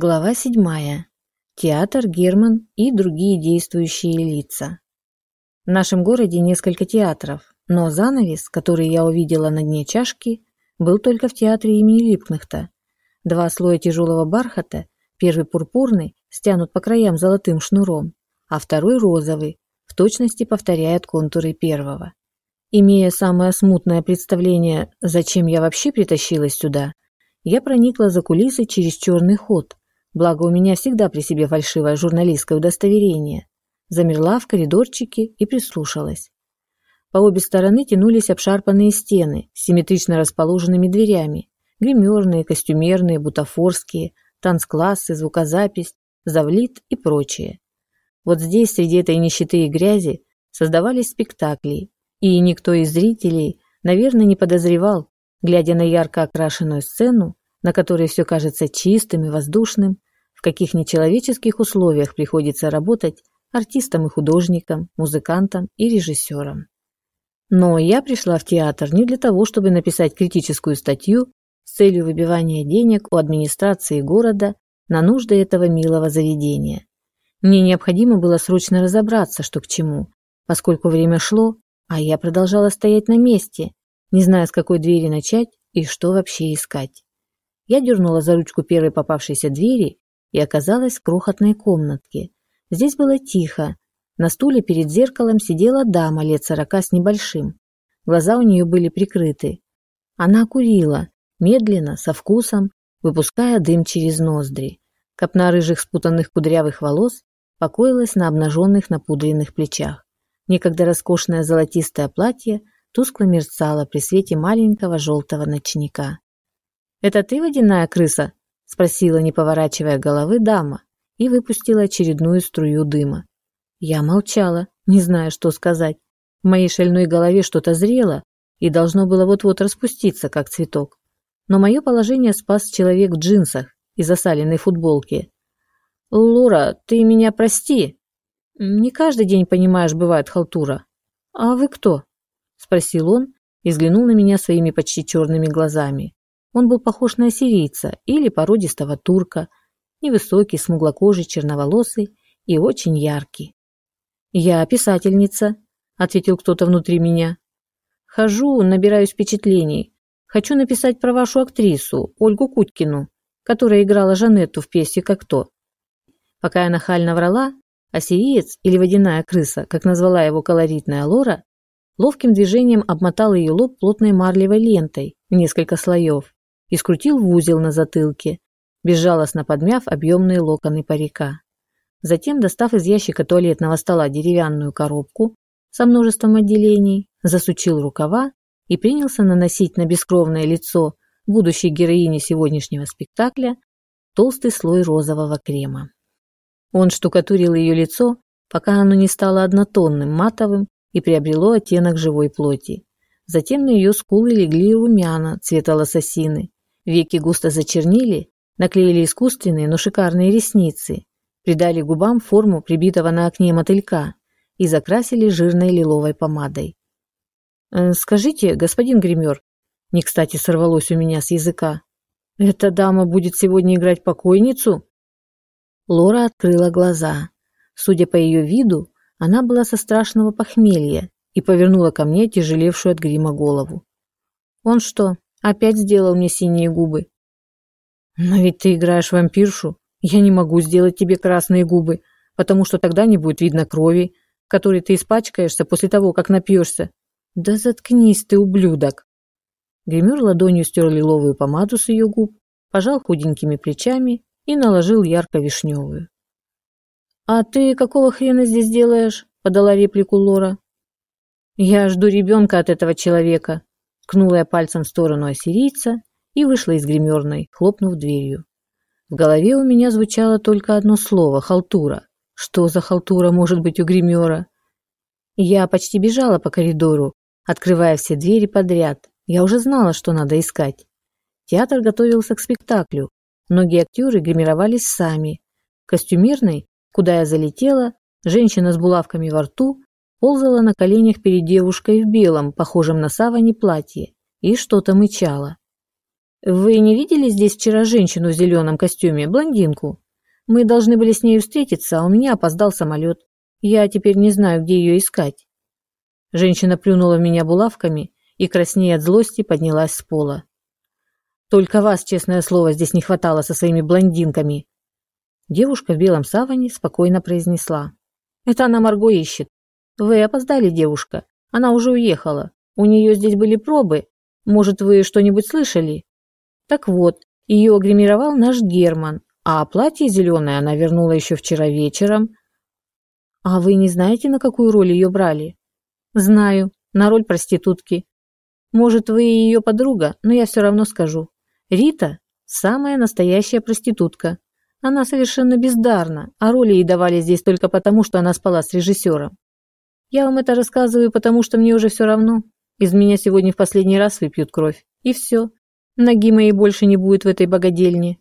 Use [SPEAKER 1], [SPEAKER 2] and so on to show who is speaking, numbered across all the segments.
[SPEAKER 1] Глава седьмая. Театр, Герман и другие действующие лица. В нашем городе несколько театров, но занавес, который я увидела на дне чашки, был только в театре имени Липкнехта. Два слоя тяжелого бархата, первый пурпурный, стянут по краям золотым шнуром, а второй розовый, в точности повторяет контуры первого. Имея самое смутное представление, зачем я вообще притащилась сюда, я проникла за кулисы через черный ход, благо у меня всегда при себе фальшивое журналистское удостоверение, замерла в коридорчике и прислушалась. По обе стороны тянулись обшарпанные стены с симметрично расположенными дверями, гримерные, костюмерные, бутафорские, танцклассы, звукозапись, завлит и прочее. Вот здесь, среди этой нищеты и грязи, создавались спектакли, и никто из зрителей, наверное, не подозревал, глядя на ярко окрашенную сцену, на которой все кажется чистым и воздушным, в каких нечеловеческих условиях приходится работать артистам и художникам, музыкантам и режиссерам. Но я пришла в театр не для того, чтобы написать критическую статью с целью выбивания денег у администрации города на нужды этого милого заведения. Мне необходимо было срочно разобраться, что к чему, поскольку время шло, а я продолжала стоять на месте, не зная, с какой двери начать и что вообще искать. Я дернула за ручку первой попавшейся двери и оказалась в крохотной комнатке. Здесь было тихо. На стуле перед зеркалом сидела дама лет сорока с небольшим. Глаза у нее были прикрыты. Она курила, медленно, со вкусом, выпуская дым через ноздри. Копна рыжих спутанных кудрявых волос покоилась на обнаженных напудренных плечах. Некогда роскошное золотистое платье тускло мерцало при свете маленького желтого ночника. «Это ты водяная крыса?» – спросила, не поворачивая головы, дама и выпустила очередную струю дыма. Я молчала, не зная, что сказать. В моей шальной голове что-то зрело и должно было вот-вот распуститься, как цветок. Но мое положение спас человек в джинсах и засаленной футболке. «Лура, ты меня прости. Не каждый день, понимаешь, бывает халтура. А вы кто?» – спросил он и взглянул на меня своими почти черными глазами. Он был похож на ассирийца или породистого турка, невысокий, смуглокожий, черноволосый и очень яркий. «Я писательница», — ответил кто-то внутри меня. «Хожу, набираюсь впечатлений. Хочу написать про вашу актрису, Ольгу Куткину, которая играла Жанетту в пьесе «Как то». Пока я нахально врала, ассириец или водяная крыса, как назвала его колоритная Лора, ловким движением обмотал ее лоб плотной марлевой лентой в несколько слоев и скрутил в узел на затылке, безжалостно подмяв объемные локоны парика. Затем, достав из ящика туалетного стола деревянную коробку со множеством отделений, засучил рукава и принялся наносить на бескровное лицо будущей героини сегодняшнего спектакля толстый слой розового крема. Он штукатурил ее лицо, пока оно не стало однотонным, матовым и приобрело оттенок живой плоти. Затем на ее скулы легли румяна цвета лососины, Веки густо зачернили, наклеили искусственные, но шикарные ресницы, придали губам форму прибитого на окне мотылька и закрасили жирной лиловой помадой. «Э, «Скажите, господин гример», — не кстати сорвалось у меня с языка, «эта дама будет сегодня играть покойницу?» Лора открыла глаза. Судя по ее виду, она была со страшного похмелья и повернула ко мне тяжелевшую от грима голову. «Он что, Опять сделал мне синие губы. Но ведь ты играешь вампиршу. Я не могу сделать тебе красные губы, потому что тогда не будет видно крови, которой ты испачкаешься после того, как напьешься. Да заткнись ты, ублюдок. Гример ладонью стер лиловую помаду с ее губ, пожал худенькими плечами и наложил ярко-вишневую. «А ты какого хрена здесь делаешь?» – подала реплику Лора. «Я жду ребенка от этого человека», Ткнула я пальцем в сторону ассирийца и вышла из гримерной, хлопнув дверью. В голове у меня звучало только одно слово – халтура. Что за халтура может быть у гримера? Я почти бежала по коридору, открывая все двери подряд. Я уже знала, что надо искать. Театр готовился к спектаклю. Многие актеры гримировались сами. В костюмерной, куда я залетела, женщина с булавками во рту ползала на коленях перед девушкой в белом, похожем на саване платье, и что-то мычала. Вы не видели здесь вчера женщину в зеленом костюме, блондинку? Мы должны были с ней встретиться, а у меня опоздал самолет. Я теперь не знаю, где ее искать. Женщина плюнула в меня булавками и, краснея от злости, поднялась с пола. Только вас, честное слово, здесь не хватало со своими блондинками. Девушка в белом саване спокойно произнесла. Это она Марго ищет. Вы опоздали, девушка. Она уже уехала. У нее здесь были пробы. Может, вы что-нибудь слышали? Так вот, ее гримировал наш Герман, а платье зеленое она вернула еще вчера вечером. А вы не знаете, на какую роль ее брали? Знаю, на роль проститутки. Может, вы ее подруга, но я все равно скажу. Рита – самая настоящая проститутка. Она совершенно бездарна, а роли ей давали здесь только потому, что она спала с режиссером. Я вам это рассказываю, потому что мне уже все равно. Из меня сегодня в последний раз выпьют кровь. И все. Ноги моей больше не будет в этой богадельне.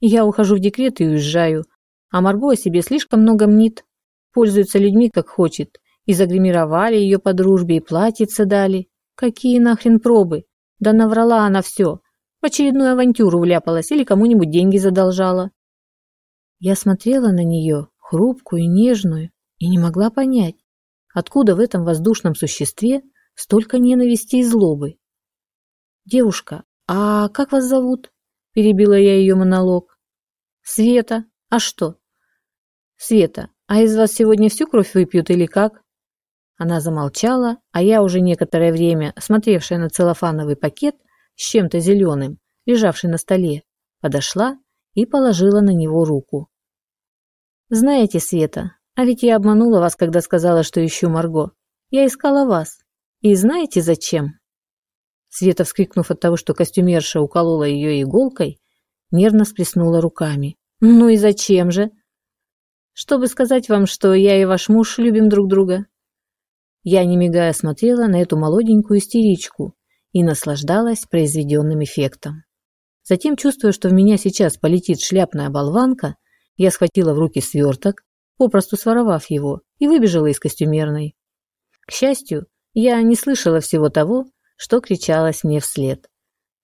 [SPEAKER 1] Я ухожу в декрет и уезжаю. А Марго о себе слишком много мнит. Пользуется людьми как хочет. И загримировали ее по дружбе, и платьице дали. Какие нахрен пробы? Да наврала она все. В очередную авантюру вляпалась или кому-нибудь деньги задолжала. Я смотрела на нее, хрупкую и нежную, и не могла понять, откуда в этом воздушном существе столько ненависти и злобы. «Девушка, «А как вас зовут?» – перебила я ее монолог. «Света. А что?» «Света, а из вас сегодня всю кровь выпьют или как?» Она замолчала, а я уже некоторое время, смотревшая на целлофановый пакет с чем-то зеленым, лежавший на столе, подошла и положила на него руку. «Знаете, Света, а ведь я обманула вас, когда сказала, что ищу Марго. Я искала вас. И знаете зачем?» Света, вскрикнув от того, что костюмерша уколола ее иголкой, нервно сплеснула руками. «Ну и зачем же?» «Чтобы сказать вам, что я и ваш муж любим друг друга». Я, не мигая, смотрела на эту молоденькую истеричку и наслаждалась произведенным эффектом. Затем, чувствуя, что в меня сейчас полетит шляпная болванка, я схватила в руки сверток, попросту своровав его, и выбежала из костюмерной. К счастью, я не слышала всего того, что кричалось мне вслед.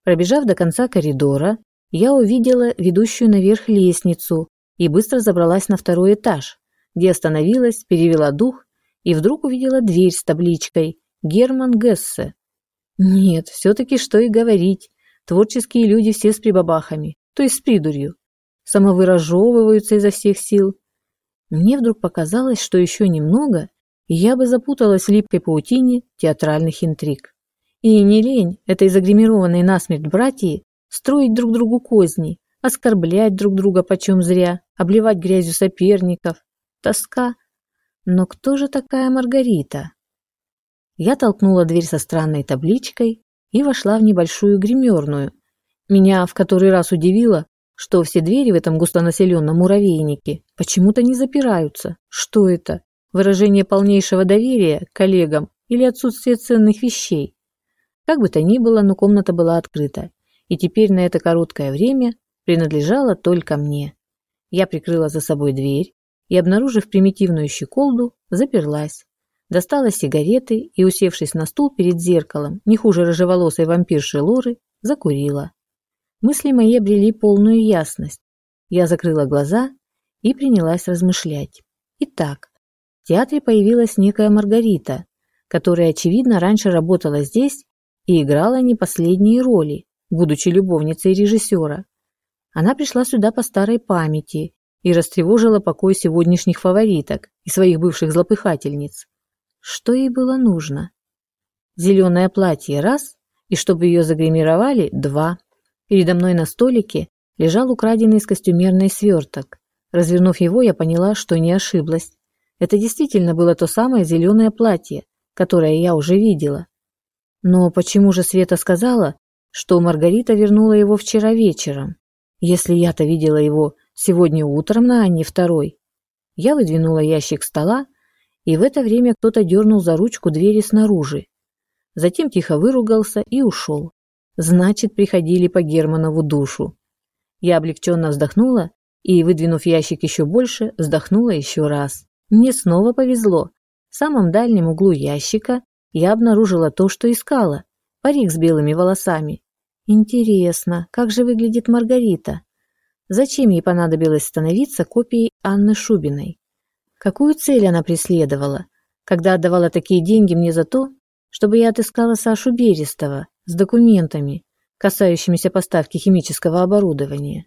[SPEAKER 1] Пробежав до конца коридора, я увидела ведущую наверх лестницу и быстро забралась на второй этаж, где остановилась, перевела дух и вдруг увидела дверь с табличкой «Герман Гессе». Нет, все-таки что и говорить, творческие люди все с прибабахами, то есть с придурью, самовыражевываются изо всех сил. Мне вдруг показалось, что еще немного, и я бы запуталась в липкой паутине театральных интриг. И не лень этой загримированной насмерть братьи строить друг другу козни, оскорблять друг друга почем зря, обливать грязью соперников. Тоска. Но кто же такая Маргарита? Я толкнула дверь со странной табличкой и вошла в небольшую гримерную. Меня в который раз удивило, что все двери в этом густонаселенном муравейнике почему-то не запираются. Что это? Выражение полнейшего доверия коллегам или отсутствие ценных вещей? Как бы то ни было, но комната была открыта, и теперь на это короткое время принадлежала только мне. Я прикрыла за собой дверь и, обнаружив примитивную щеколду, заперлась. Достала сигареты и, усевшись на стул перед зеркалом, не хуже рыжеволосой вампирши Лоры, закурила. Мысли мои обрели полную ясность. Я закрыла глаза и принялась размышлять. Итак, в театре появилась некая Маргарита, которая, очевидно, раньше работала здесь и играла не последние роли, будучи любовницей режиссера. Она пришла сюда по старой памяти и растревожила покой сегодняшних фавориток и своих бывших злопыхательниц. Что ей было нужно? Зеленое платье – раз, и чтобы ее загримировали – два. Передо мной на столике лежал украденный из костюмерной сверток. Развернув его, я поняла, что не ошиблась. Это действительно было то самое зеленое платье, которое я уже видела. Но почему же Света сказала, что Маргарита вернула его вчера вечером, если я-то видела его сегодня утром на Анне второй? Я выдвинула ящик стола, и в это время кто-то дернул за ручку двери снаружи. Затем тихо выругался и ушел. Значит, приходили по Германову душу. Я облегченно вздохнула и, выдвинув ящик еще больше, вздохнула еще раз. Мне снова повезло. В самом дальнем углу ящика я обнаружила то, что искала – парик с белыми волосами. Интересно, как же выглядит Маргарита? Зачем ей понадобилось становиться копией Анны Шубиной? Какую цель она преследовала, когда отдавала такие деньги мне за то, чтобы я отыскала Сашу Берестова с документами, касающимися поставки химического оборудования?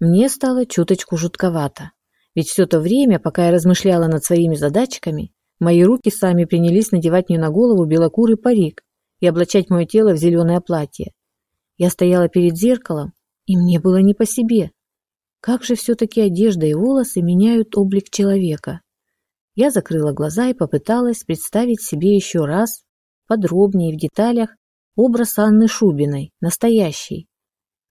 [SPEAKER 1] Мне стало чуточку жутковато, ведь все то время, пока я размышляла над своими задачками, мои руки сами принялись надевать мне на голову белокурый парик и облачать мое тело в зеленое платье. Я стояла перед зеркалом, и мне было не по себе. Как же все-таки одежда и волосы меняют облик человека? Я закрыла глаза и попыталась представить себе еще раз, подробнее в деталях, образ Анны Шубиной, настоящий.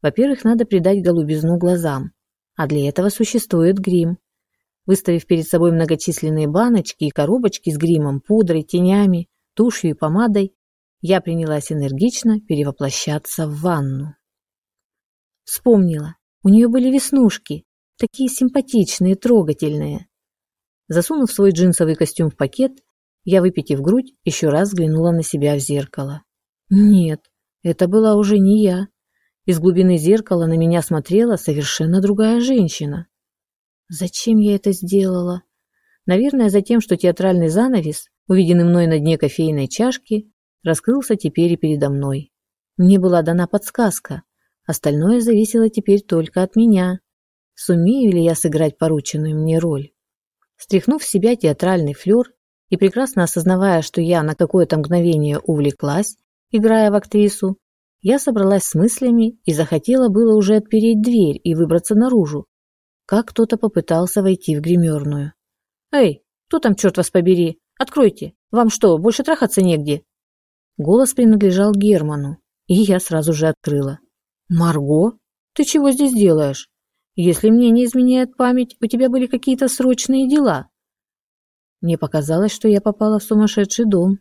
[SPEAKER 1] Во-первых, надо придать голубизну глазам, а для этого существует грим. Выставив перед собой многочисленные баночки и коробочки с гримом, пудрой, тенями, тушью и помадой, я принялась энергично перевоплощаться в ванну. Вспомнила. У нее были веснушки, такие симпатичные, трогательные. Засунув свой джинсовый костюм в пакет, я, выпитив грудь, еще раз взглянула на себя в зеркало. Нет, это была уже не я. Из глубины зеркала на меня смотрела совершенно другая женщина. Зачем я это сделала? Наверное, за тем, что театральный занавес, увиденный мной на дне кофейной чашки, раскрылся теперь и передо мной. Мне была дана подсказка. Остальное зависело теперь только от меня. Сумею ли я сыграть порученную мне роль? Стряхнув с себя театральный флер и прекрасно осознавая, что я на какое-то мгновение увлеклась, играя в актрису, я собралась с мыслями и захотела было уже отпереть дверь и выбраться наружу, как кто-то попытался войти в гримерную. «Эй, кто там, черт вас побери? Откройте! Вам что, больше трахаться негде?» Голос принадлежал Герману, и я сразу же открыла. «Марго, ты чего здесь делаешь? Если мне не изменяет память, у тебя были какие-то срочные дела». Мне показалось, что я попала в сумасшедший дом.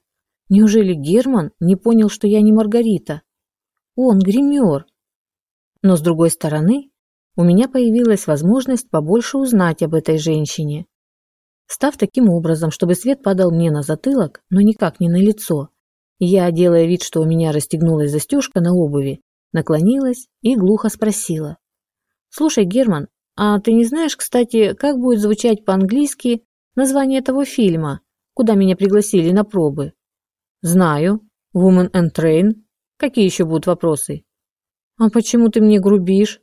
[SPEAKER 1] Неужели Герман не понял, что я не Маргарита? Он гример. Но с другой стороны, у меня появилась возможность побольше узнать об этой женщине. Став таким образом, чтобы свет падал мне на затылок, но никак не на лицо, я, делая вид, что у меня расстегнулась застежка на обуви, наклонилась и глухо спросила. «Слушай, Герман, а ты не знаешь, кстати, как будет звучать по-английски название того фильма, куда меня пригласили на пробы?» «Знаю. Woman and Train. Какие еще будут вопросы?» «А почему ты мне грубишь?»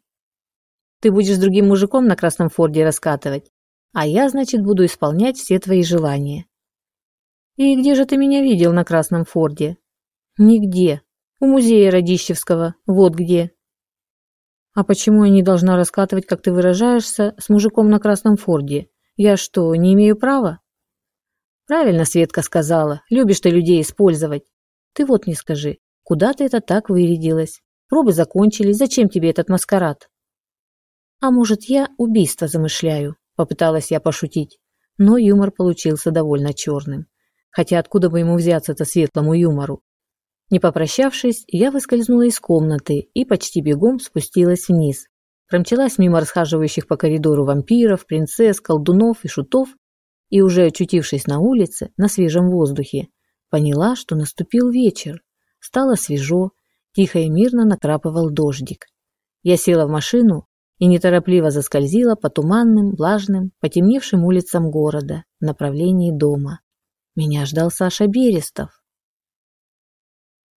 [SPEAKER 1] «Ты будешь с другим мужиком на красном форде раскатывать, а я, значит, буду исполнять все твои желания». «И где же ты меня видел на красном форде?» «Нигде. У музея Радищевского, вот где. А почему я не должна раскатывать, как ты выражаешься, с мужиком на красном форде? Я что, не имею права? Правильно Светка сказала, любишь ты людей использовать. Ты вот не скажи, куда ты это так вырядилась? Пробы закончились, зачем тебе этот маскарад? А может, я убийство замышляю? Попыталась я пошутить, но юмор получился довольно черным. Хотя откуда бы ему взяться-то светлому юмору? Не попрощавшись, я выскользнула из комнаты и почти бегом спустилась вниз. Промчалась мимо расхаживающих по коридору вампиров, принцесс, колдунов и шутов и уже очутившись на улице, на свежем воздухе, поняла, что наступил вечер. Стало свежо, тихо и мирно накрапывал дождик. Я села в машину и неторопливо заскользила по туманным, влажным, потемневшим улицам города в направлении дома. Меня ждал Саша Берестов.